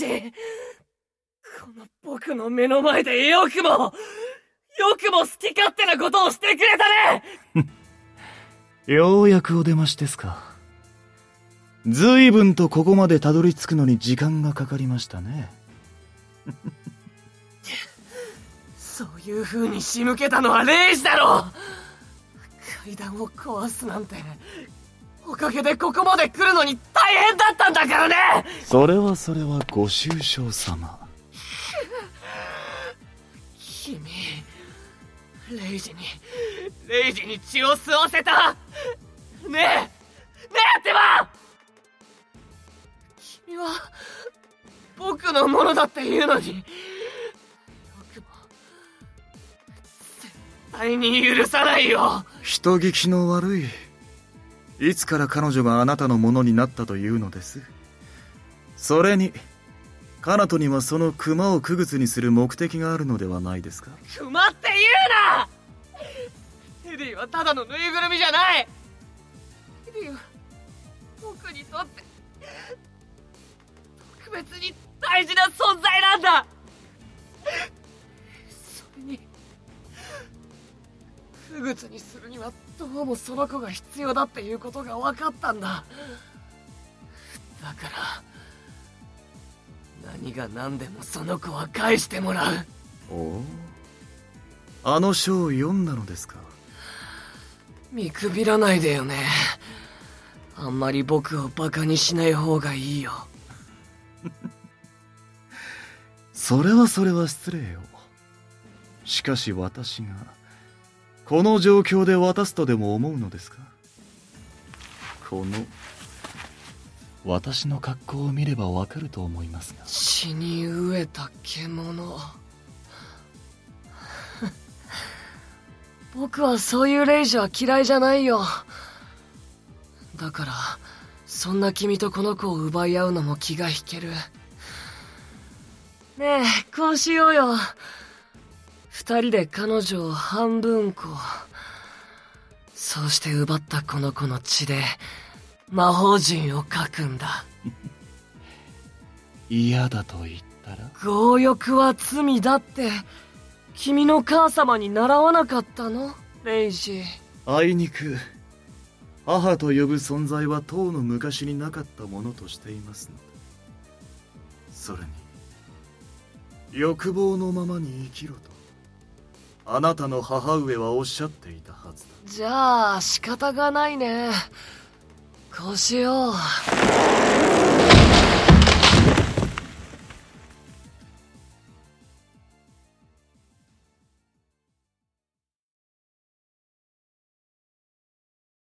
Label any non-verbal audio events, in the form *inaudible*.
ジこの僕の目の前でよくも、よくも好き勝手なことをしてくれたね *laughs* ようやくお出ましですか。随分とここまでたどり着くのに時間がかかりましたね。*laughs* そういう風に仕向けたのはレイジだろ階段を壊すなんて、おかげでここまで来るのに大変だったんだからねそれはそれはご愁傷様。君、レイジに、レイジに血を吸わせたねえねえってば君は、僕のものだって言うのに、よくも、絶対に許さないよ人聞きの悪い。いつから彼女があなたのものになったというのです。それに、カナトにはその熊を区別にする目的があるのではないですか。熊って言うな！エディはただのぬいぐるみじゃない！エディは僕にとって特別に大事な存在なんだ！それに不物にするにはどうもその子が必要だっていうことが分かったんだ。だから何が何でもその子は返してもらう。おおあの書を読んだのですか？見くびらないでよね。あんまり僕をバカにしない方がいいよ。*laughs* それはそれは失礼よ。しかし私がこの状況で渡すとでも思うのですか？この私の格好を見ればわかると思いますが。血に飢えた獣。*laughs* 僕はそういうレイジは嫌いじゃないよ。だからそんな君とこの子を奪い合うのも気が引ける。ねえこうしようよ。二人で彼女を半分こそうして奪ったこの子の血で魔法陣を書くんだ。*laughs* 嫌だと言ったら？強欲は罪だって君の母様に習わなかったの？レイジ。あいにく母と呼ぶ存在は当の昔になかったものとしていますので。それに欲望のままに生きろとあなたの母上はおっしゃっていたはずだ。じゃあ仕方がないね。こうしよう。